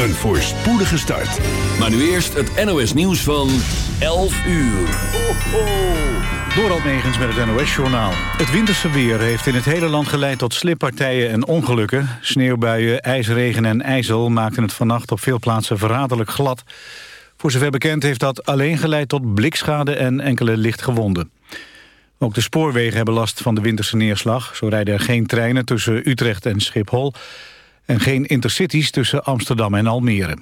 Een voorspoedige start. Maar nu eerst het NOS nieuws van 11 uur. Ho, ho. Door negens met het NOS-journaal. Het winterse weer heeft in het hele land geleid tot slippartijen en ongelukken. Sneeuwbuien, ijsregen en ijzel maakten het vannacht op veel plaatsen verraderlijk glad. Voor zover bekend heeft dat alleen geleid tot blikschade en enkele lichtgewonden. Ook de spoorwegen hebben last van de winterse neerslag. Zo rijden er geen treinen tussen Utrecht en Schiphol en geen intercities tussen Amsterdam en Almere.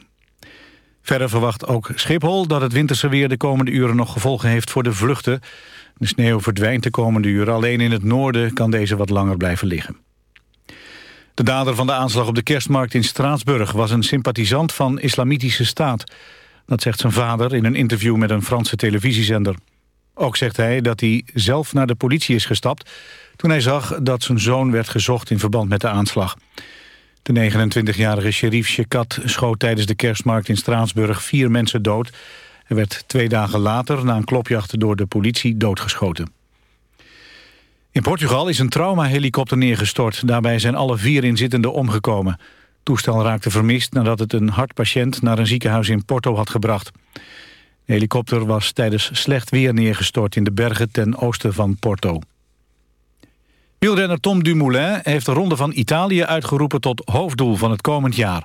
Verder verwacht ook Schiphol dat het winterse weer de komende uren nog gevolgen heeft voor de vluchten. De sneeuw verdwijnt de komende uren, alleen in het noorden kan deze wat langer blijven liggen. De dader van de aanslag op de kerstmarkt in Straatsburg was een sympathisant van Islamitische Staat. Dat zegt zijn vader in een interview met een Franse televisiezender. Ook zegt hij dat hij zelf naar de politie is gestapt toen hij zag dat zijn zoon werd gezocht in verband met de aanslag. De 29-jarige sheriff Shekat schoot tijdens de kerstmarkt in Straatsburg vier mensen dood. en werd twee dagen later na een klopjacht door de politie doodgeschoten. In Portugal is een trauma-helikopter neergestort. Daarbij zijn alle vier inzittenden omgekomen. toestel raakte vermist nadat het een hartpatiënt naar een ziekenhuis in Porto had gebracht. De helikopter was tijdens slecht weer neergestort in de bergen ten oosten van Porto. Wielrenner Tom Dumoulin heeft de Ronde van Italië uitgeroepen tot hoofddoel van het komend jaar.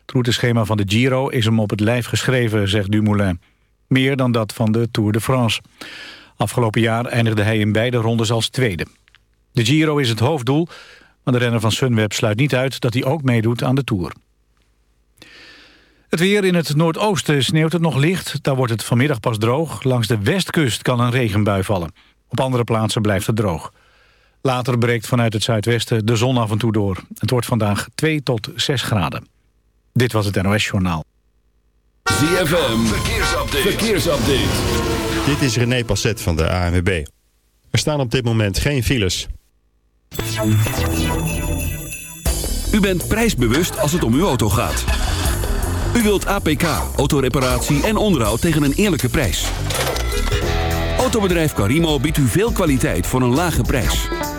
Het routeschema van de Giro is hem op het lijf geschreven, zegt Dumoulin. Meer dan dat van de Tour de France. Afgelopen jaar eindigde hij in beide rondes als tweede. De Giro is het hoofddoel, maar de renner van Sunweb sluit niet uit dat hij ook meedoet aan de Tour. Het weer in het noordoosten sneeuwt het nog licht. Daar wordt het vanmiddag pas droog. Langs de westkust kan een regenbui vallen. Op andere plaatsen blijft het droog. Later breekt vanuit het zuidwesten de zon af en toe door. Het wordt vandaag 2 tot 6 graden. Dit was het NOS Journaal. ZFM, verkeersupdate. verkeersupdate. Dit is René Passet van de ANWB. Er staan op dit moment geen files. U bent prijsbewust als het om uw auto gaat. U wilt APK, autoreparatie en onderhoud tegen een eerlijke prijs. Autobedrijf Carimo biedt u veel kwaliteit voor een lage prijs.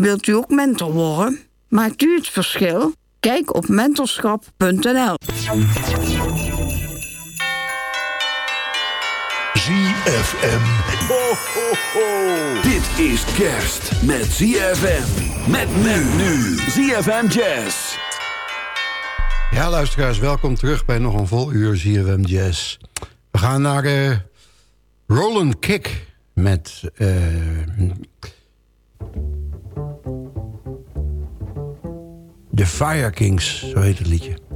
Wilt u ook mentor worden? Maakt u het verschil? Kijk op mentorschap.nl. ZFM. Ho, ho, ho, Dit is kerst met ZFM. Met men nu. ZFM Jazz. Ja, luisteraars, welkom terug bij nog een vol uur ZFM Jazz. We gaan naar uh, Roland Kick met... Eh, De Fire Kings, zo heet het liedje.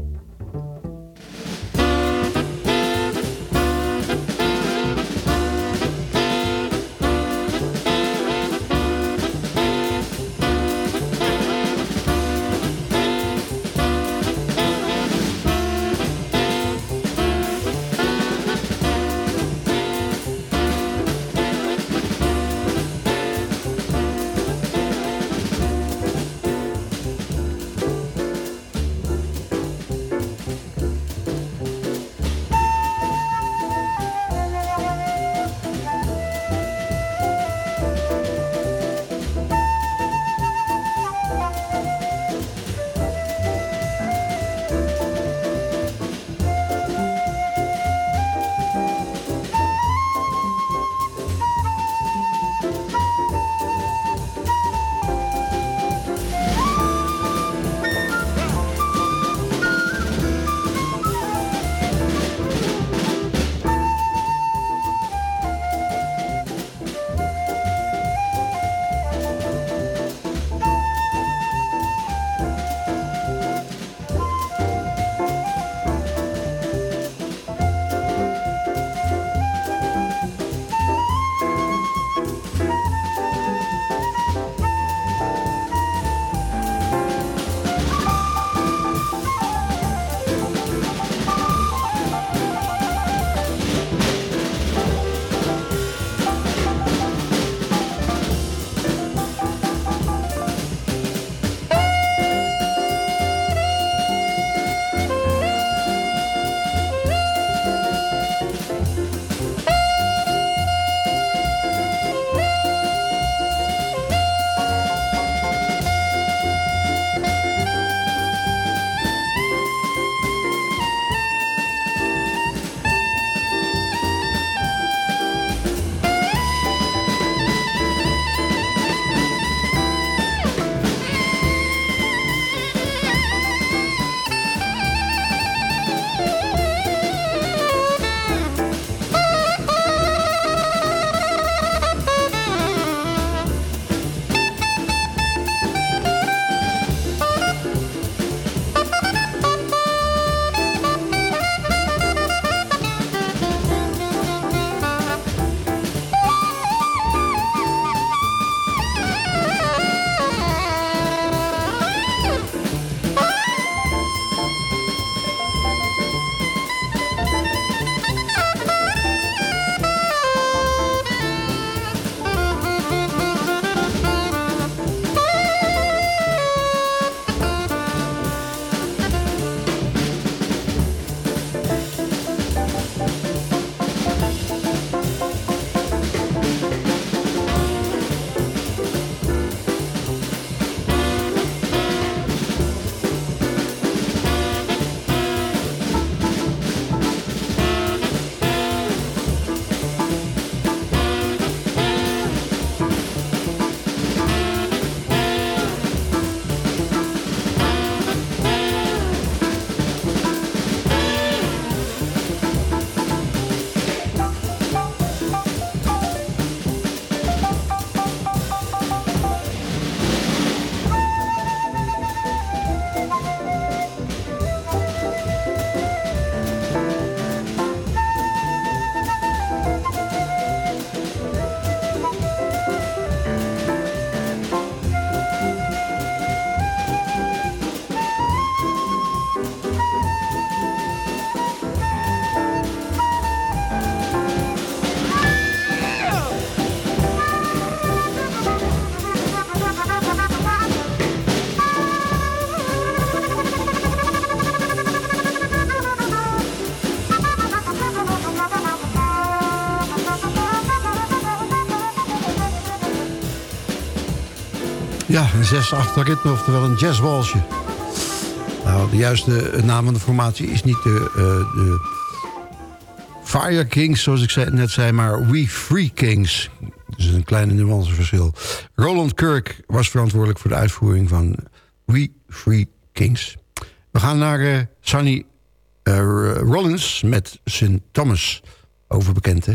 Ja, een 6-8 ritme, oftewel een jazzwalsje. Nou, de juiste naam van de formatie is niet de, eh, de Fire Kings, zoals ik net zei, maar We Free Kings. Dus een kleine nuanceverschil. Roland Kirk was verantwoordelijk voor de uitvoering van We Free Kings. We gaan naar eh, Sunny eh, Rollins met St. Thomas, overbekend hè?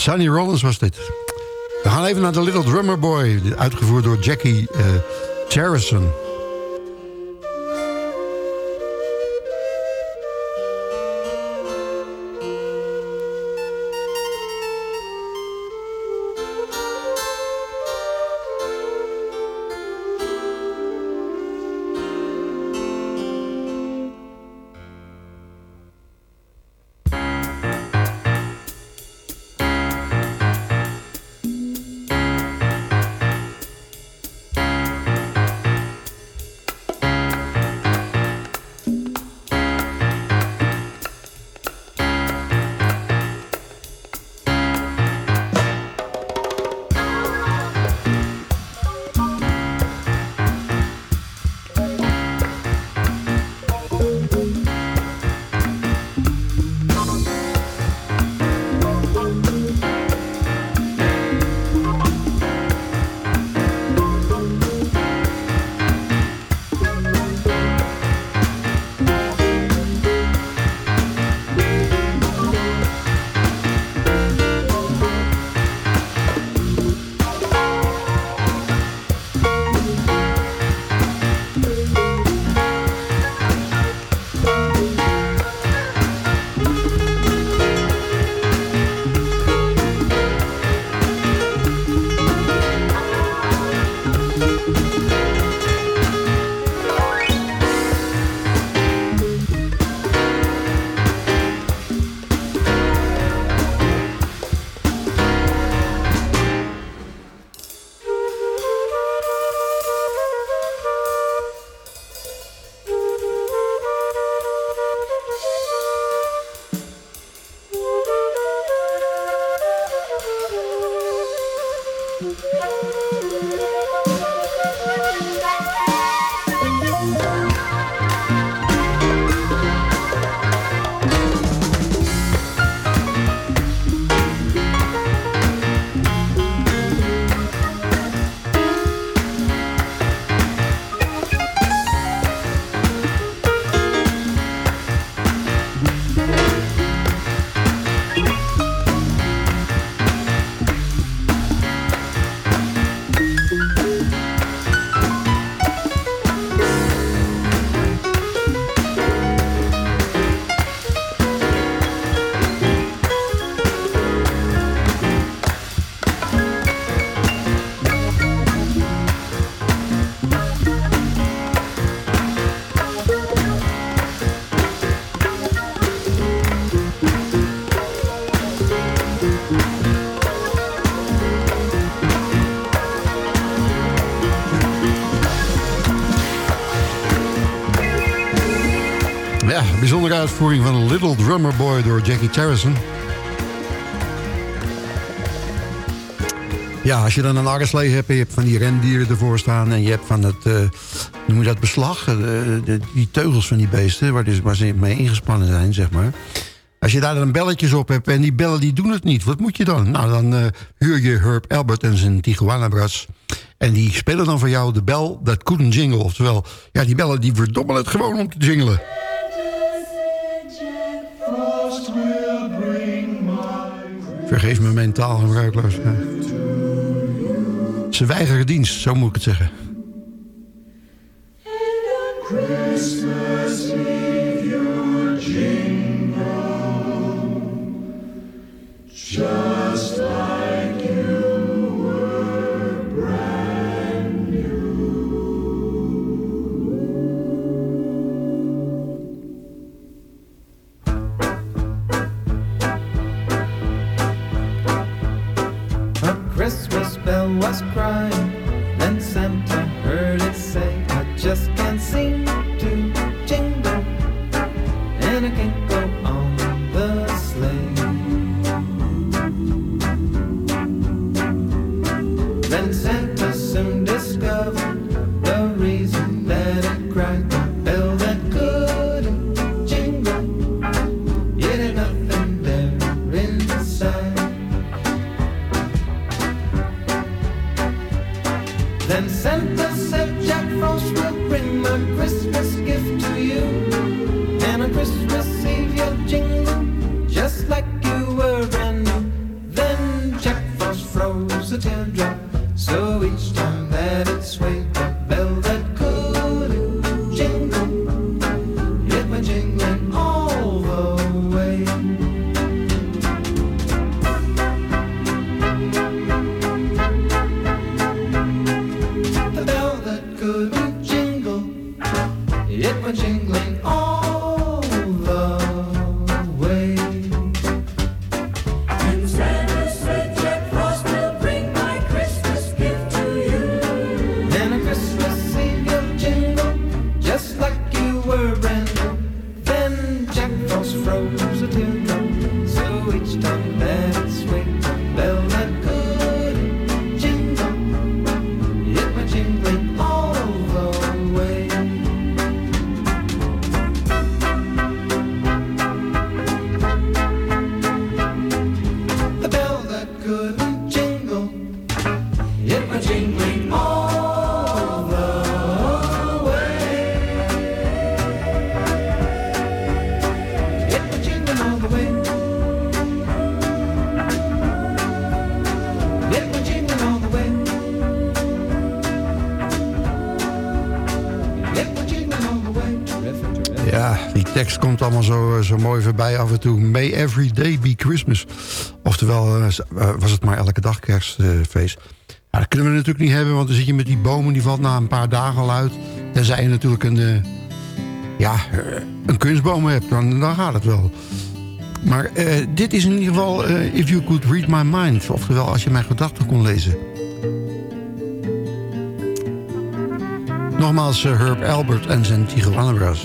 Sonny Rollins was dit. We gaan even naar The Little Drummer Boy, uitgevoerd door Jackie uh, uitvoering van Little Drummer Boy door Jackie Terrison. Ja, als je dan een arreslee hebt, je hebt van die rendieren ervoor staan... en je hebt van het, uh, noem je dat, beslag, eh, de, die teugels van die beesten... Waar, dus, waar ze mee ingespannen zijn, zeg maar. Als je daar dan belletjes op hebt en die bellen die doen het niet... wat moet je dan? Nou, dan eh, huur je Herb Albert en zijn Tijuana en die spelen dan voor jou de bel, dat couldn't jingle. Oftewel, ja, die bellen die verdommelen het gewoon om te jingelen. Vergeef me mentaal gebruikloos. Ze weigeren dienst, zo moet ik het zeggen. naartoe. May every day be Christmas. Oftewel, eh, eh, was het maar elke dag kerstfeest. dat kunnen we natuurlijk niet hebben, want dan zit je met die bomen... die valt na een paar dagen al uit. Tenzij je natuurlijk een, eh, ja, een kunstboom hebt, dan, dan gaat het wel. Maar dit is in ieder geval If You Could Read My Mind. Oftewel, als je mijn gedachten kon lezen. Nogmaals uh, Herb Albert en zijn Tijuana Brass.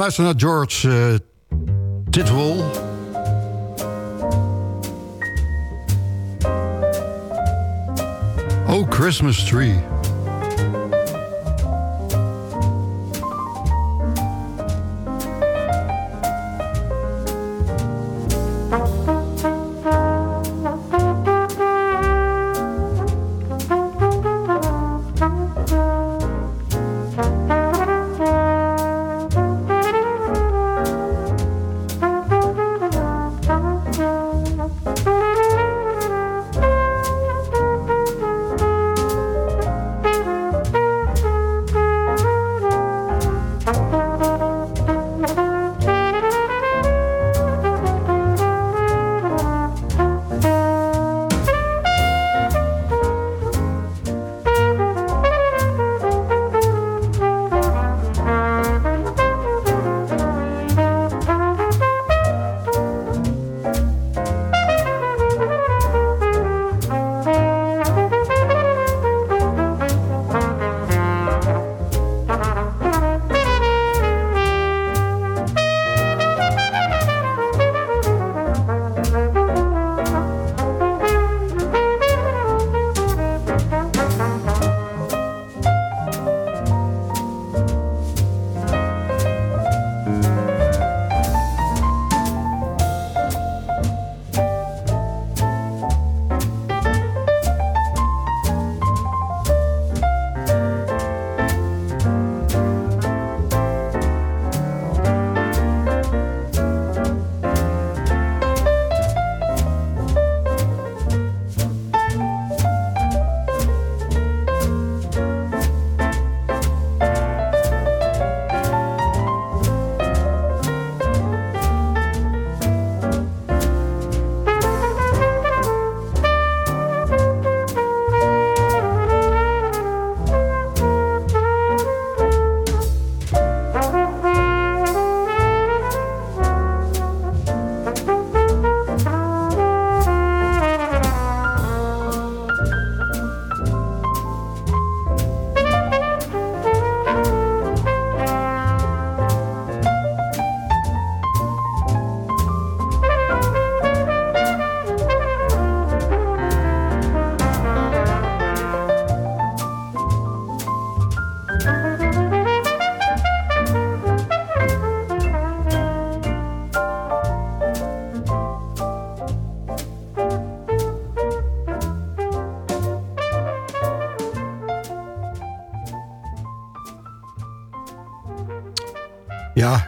luisteren naar George uh, Titwell. Oh Christmas Tree.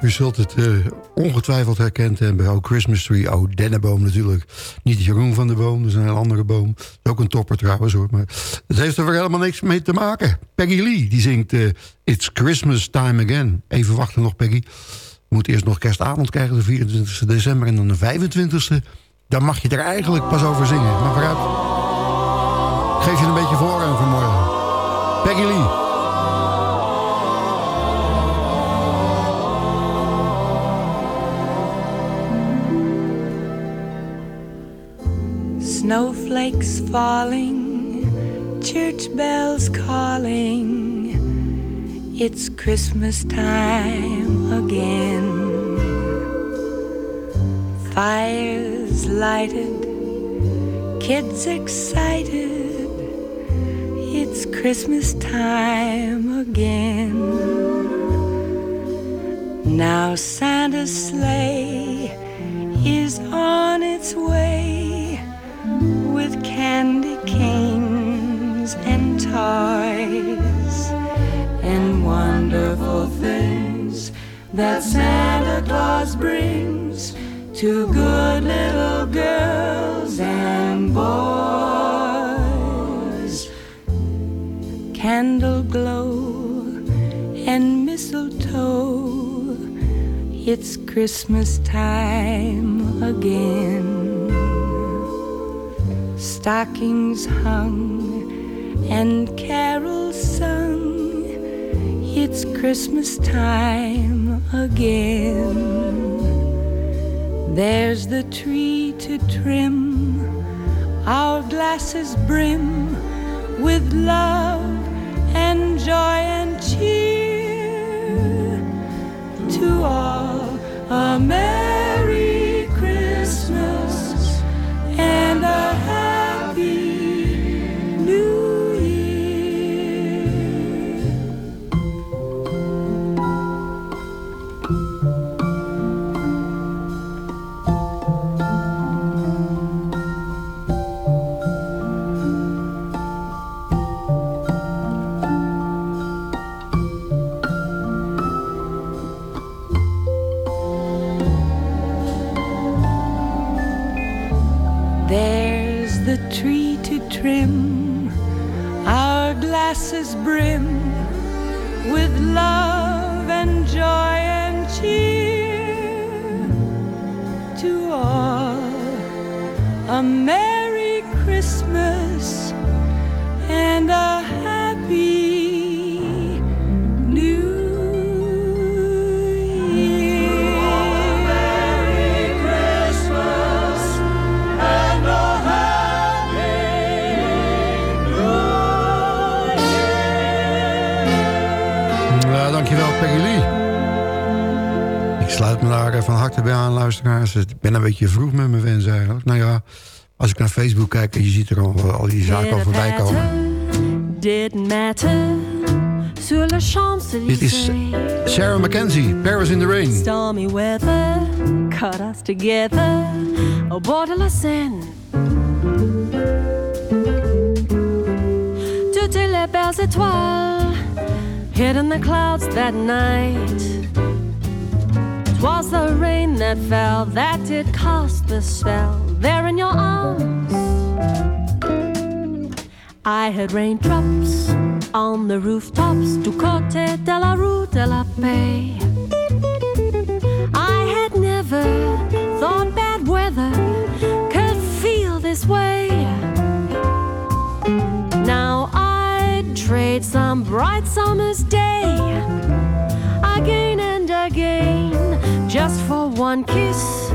U zult het uh, ongetwijfeld herkend hebben. Oh, Christmas Tree, oh, dennenboom natuurlijk. Niet Jeroen van de Boom, dat is een andere boom. Ook een topper trouwens hoor. Maar het heeft er weer helemaal niks mee te maken. Peggy Lee, die zingt eh, It's Christmas Time Again. Even wachten nog, Peggy. Moet eerst nog kerstavond krijgen, de 24 december. En dan de 25e. Dan mag je er eigenlijk pas over zingen. Maar vooruit. Geef je een beetje voor vanmorgen. Peggy Lee. Snowflakes falling, church bells calling. It's Christmas time again. Fires lighted, kids excited. It's Christmas time again. Now Santa's sleigh is on its way. that Santa Claus brings to good little girls and boys. Candle glow and mistletoe, it's Christmas time again. Stockings hung and carols sung it's Christmas time again. There's the tree to trim, our glasses brim with love and joy and cheer. To all, a Merry Christmas and a Happy glasses brim with love and joy and cheer to all a merry christmas and a Eh, van harte bij aan, luisteraars. Ik ben een beetje vroeg met mijn wens eigenlijk. Nou ja, als ik naar Facebook kijk... en je ziet er al, eh, al die zaken al voorbij komen. Dit is Sarah McKenzie, Paris in the Rain. Stormy weather cut us together. A of sin. Toutes les belles étoiles hid in the clouds that night. was the rain that fell that did cast the spell there in your arms. I had raindrops on the rooftops to Cote de la Rue de la Paix. I had never thought bad weather could feel this way. trade some bright summer's day again and again just for one kiss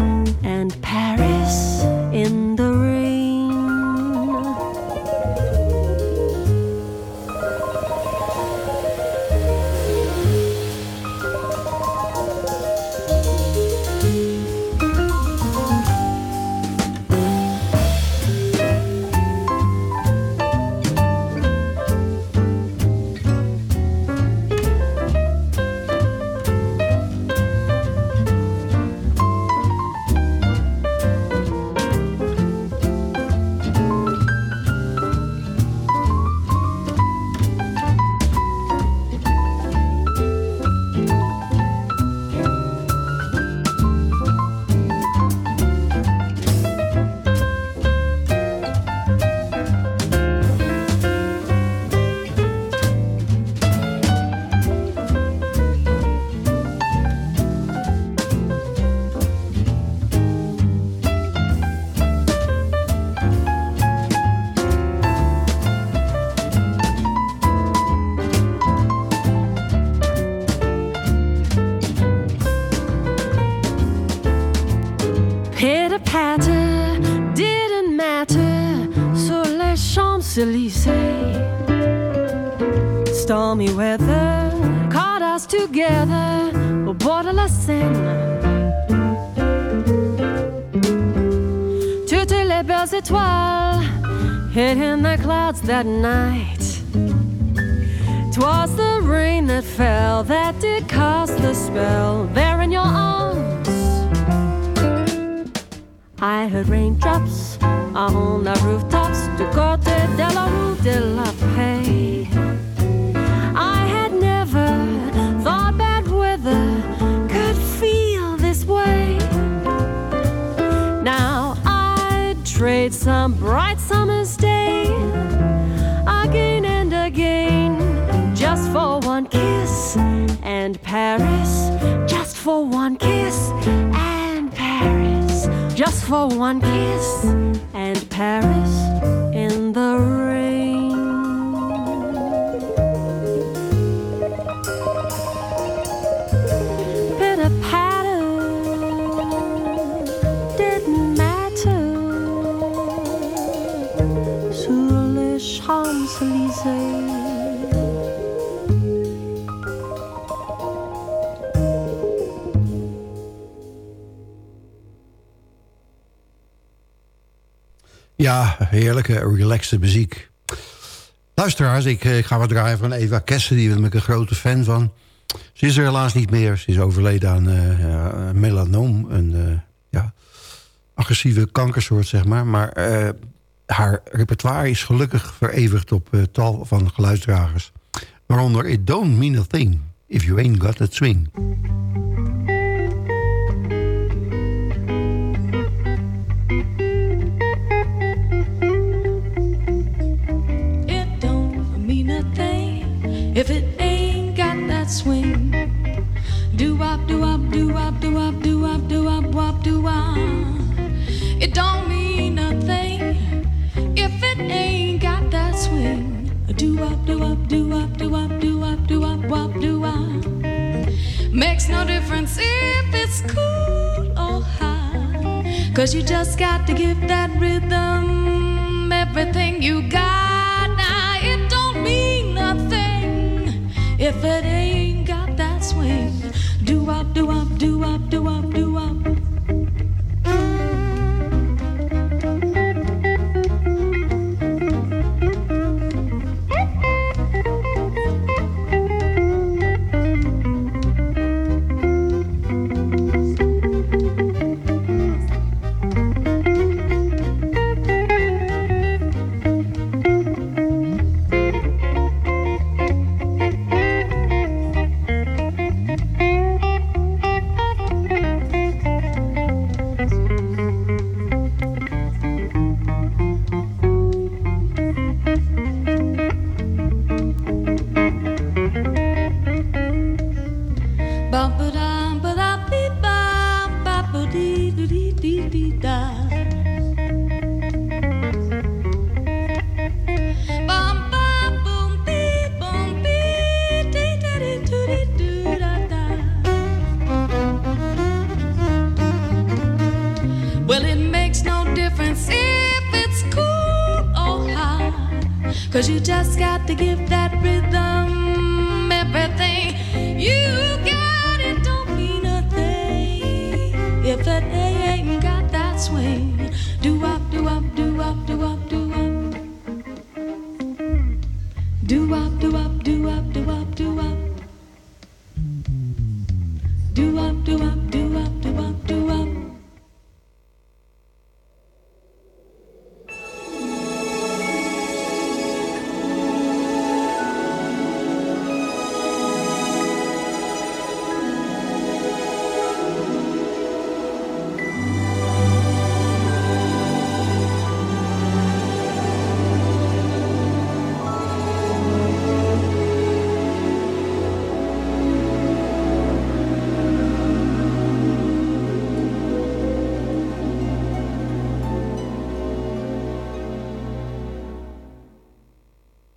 That night. Twas the rain that fell that did cast the spell there in your arms. I heard raindrops on the roof just for one kiss and Paris in the room. heerlijke, relaxte muziek. Luisteraars, ik, eh, ga wat draaien van Eva Kessen. Die ben ik een grote fan van. Ze is er helaas niet meer. Ze is overleden aan uh, melanoom. Een eh, ja, agressieve kankersoort, zeg maar. Maar haar repertoire is gelukkig verevigd op tal van geluidsdragers. Waaronder It Don't Mean a Thing If You Ain't Got a Swing. if it ain't got that swing. Do wop, do wop, do wop, do wop, do wop, do wop, wop, do wop. It don't mean nothing if it ain't got that swing. Do wop, do wop, do wop, do wop, do wop, do wop, wop, do wop. Makes no difference if it's cool or hot. Cause you just got to give that rhythm everything you got. if it ain't got that swing. Do up, do up, do up, do up, do up.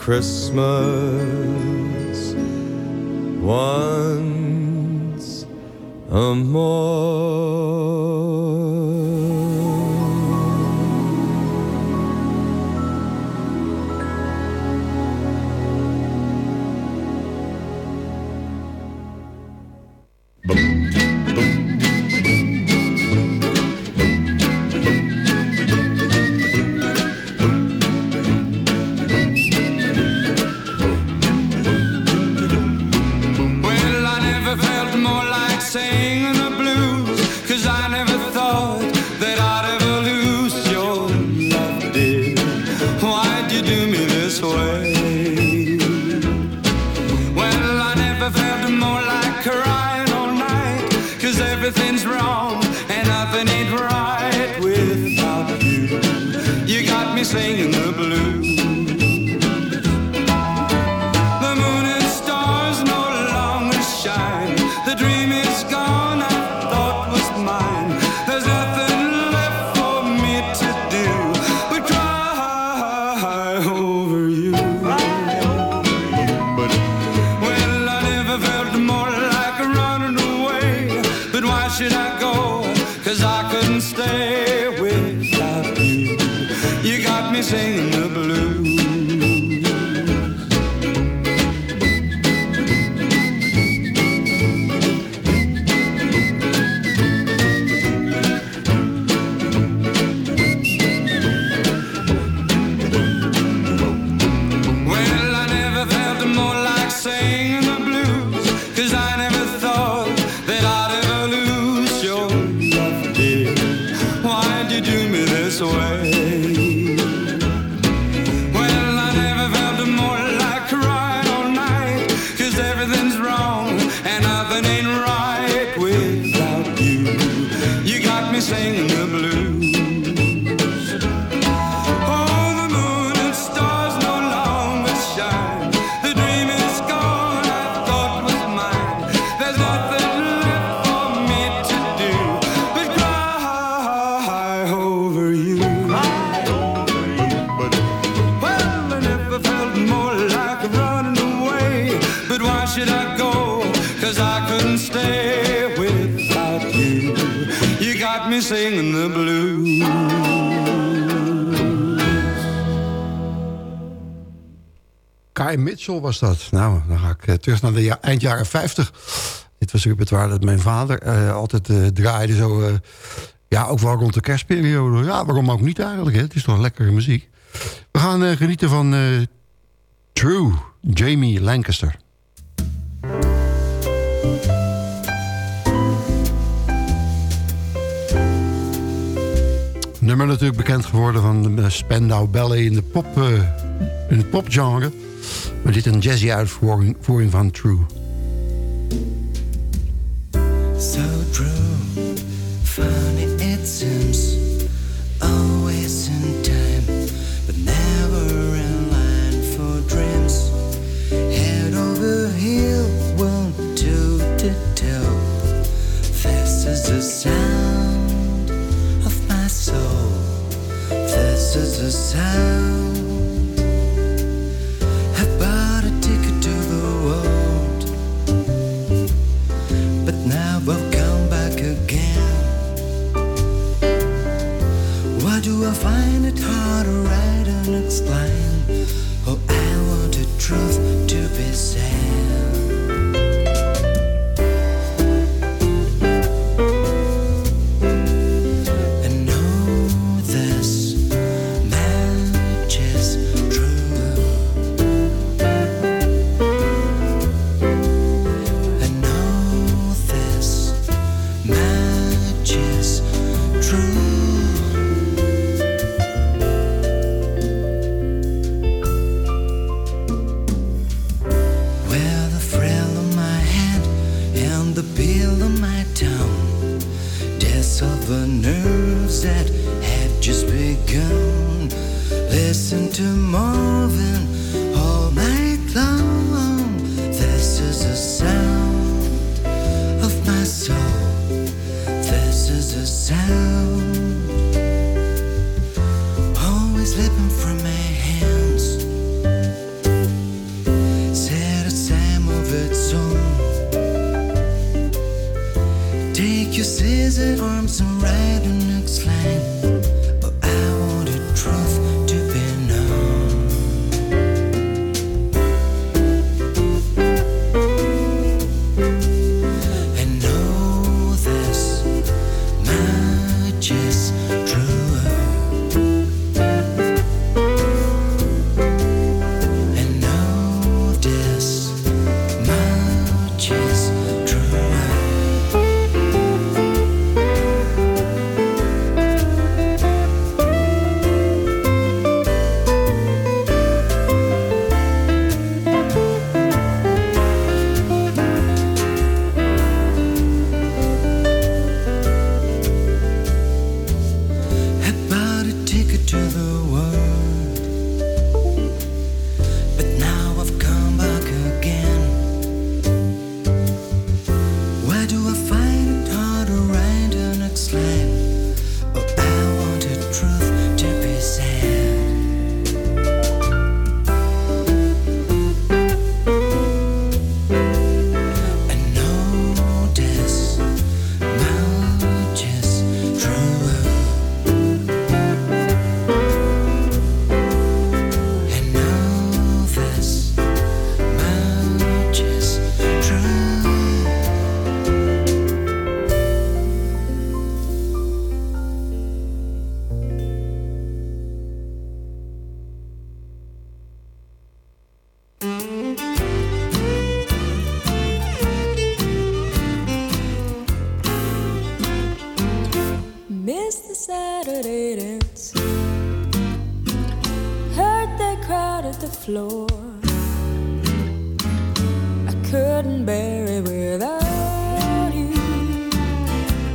Christmas once a more. Guy Mitchell was dat. Nou, dan ga ik eh, terug naar de ja eind jaren 50. Dit was het repertoire dat mijn vader eh, altijd eh, draaide. Zo, ja, ook wel rond de kerstperiode. Ja, waarom ook niet eigenlijk? Hè? Het is toch lekkere muziek. We gaan genieten van True, Jamie Lancaster. Nummer natuurlijk bekend geworden van de Spandau Ballet in, de pop, in het popgenre. Dit is een jazzy uitvoering van True.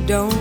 don't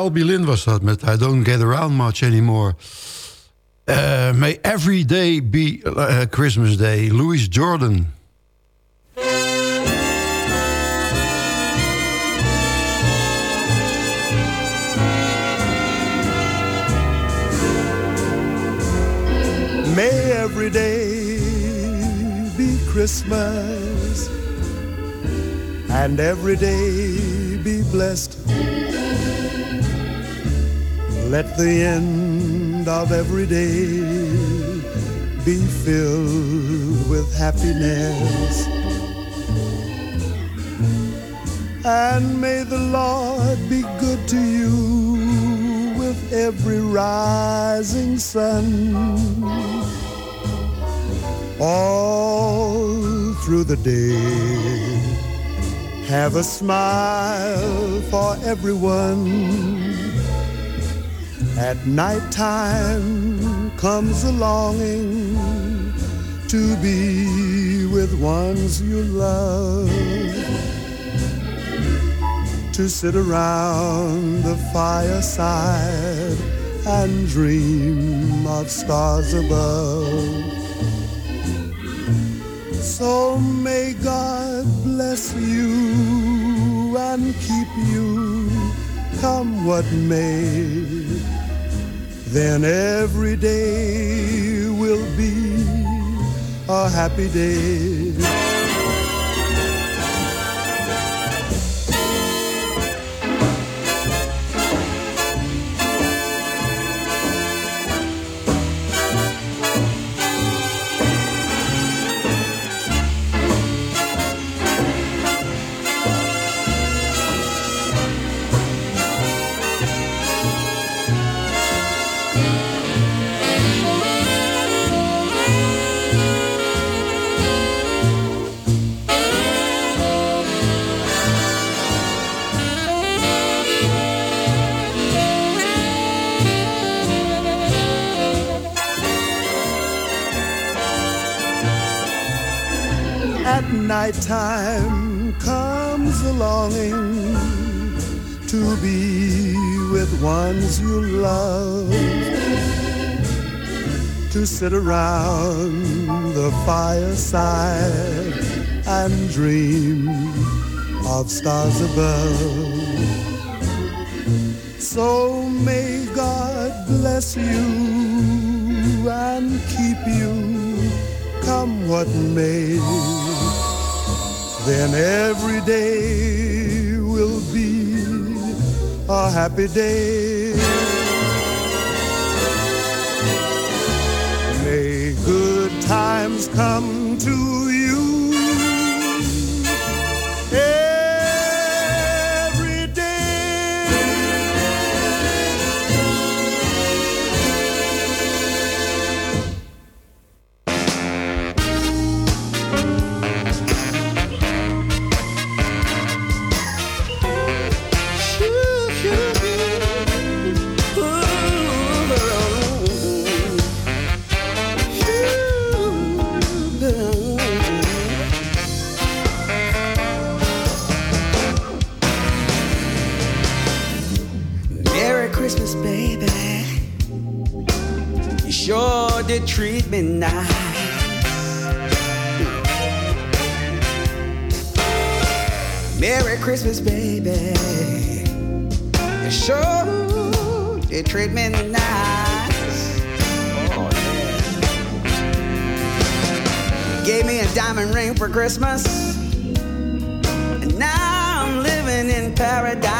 Shelby Lynn was dat met I Don't Get Around Much Anymore. Uh, may every day be uh, Christmas Day. Louis Jordan. May every day be Christmas and every day be blessed let the end of every day be filled with happiness. And may the Lord be good to you with every rising sun. All through the day, have a smile for everyone at night time comes a longing to be with ones you love. To sit around the fireside and dream of stars above. So may God bless you and keep you, come what may then every day will be a happy day. nighttime comes a longing to be with ones you love. To sit around the fireside and dream of stars above. So may God bless you and keep you come what may then every day will be a happy day. May good times come to you treat me nice. Merry Christmas, baby. sure you treat me nice. Oh, Gave me a diamond ring for Christmas. And now I'm living in paradise.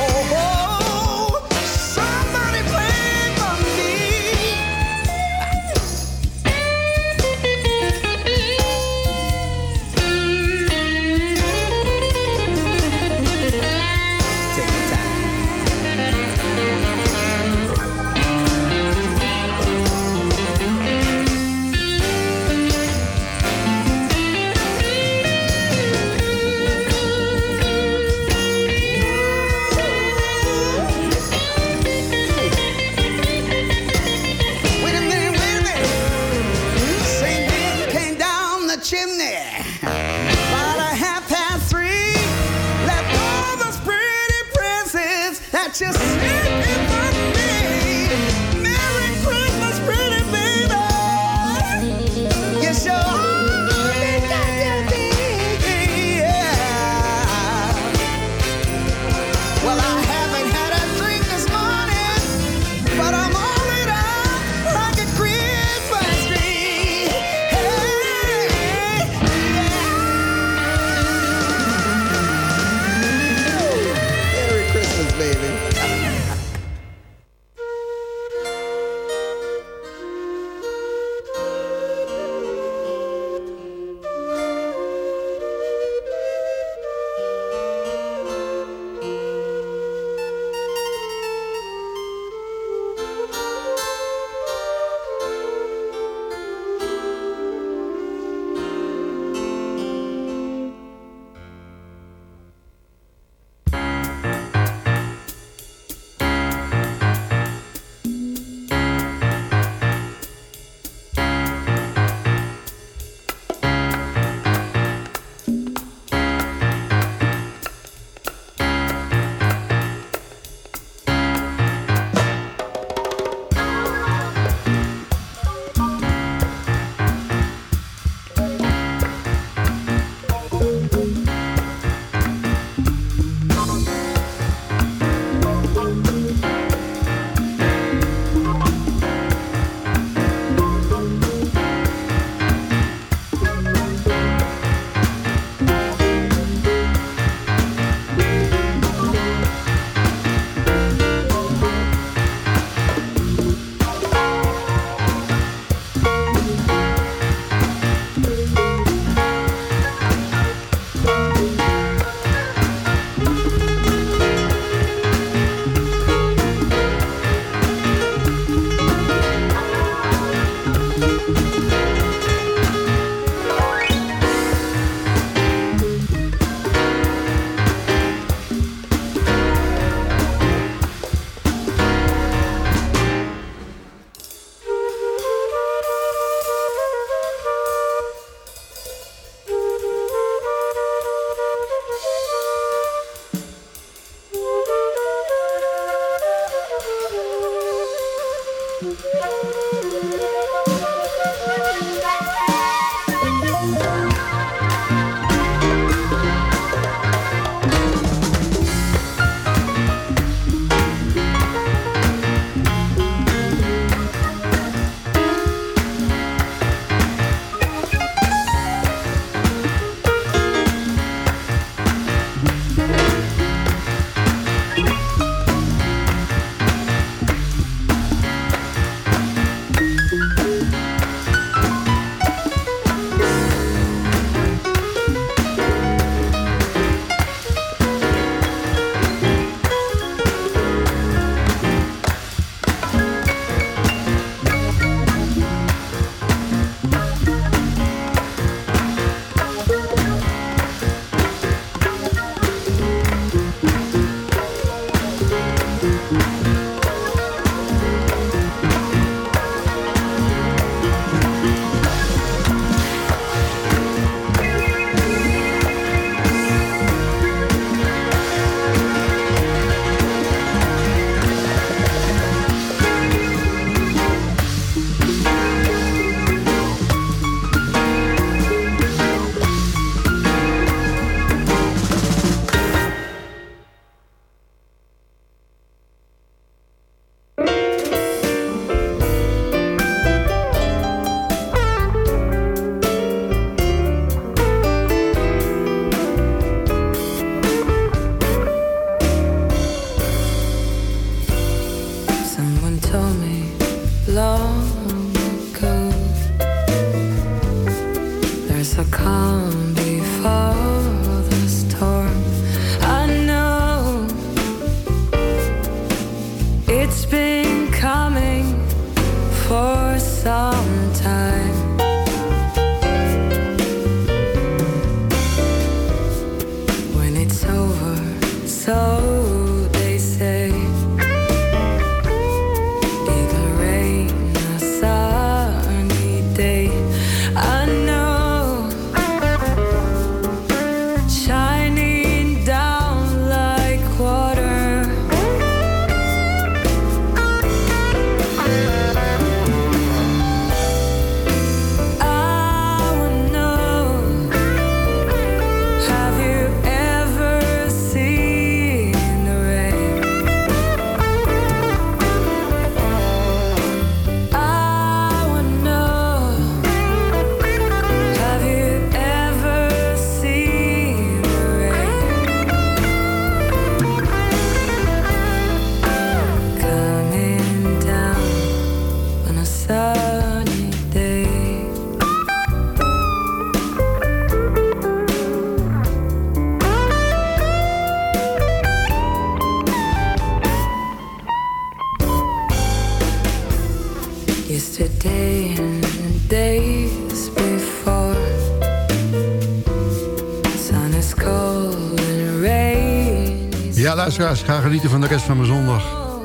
Ik Ga genieten van de rest van mijn zondag. Oh.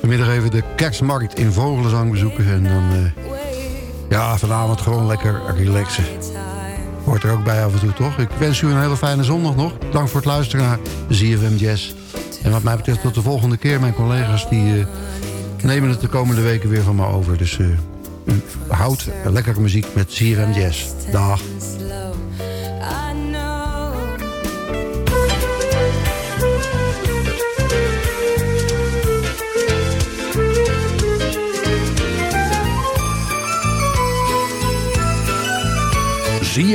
Vanmiddag even de kerstmarkt in Vogelenzang bezoeken. En dan eh, ja, vanavond gewoon lekker relaxen. Hoort er ook bij af en toe, toch? Ik wens u een hele fijne zondag nog. Dank voor het luisteren naar ZFM Jazz. En wat mij betreft tot de volgende keer. Mijn collega's die eh, nemen het de komende weken weer van me over. Dus eh, uh, lekkere muziek met ZFM Jazz. Dag.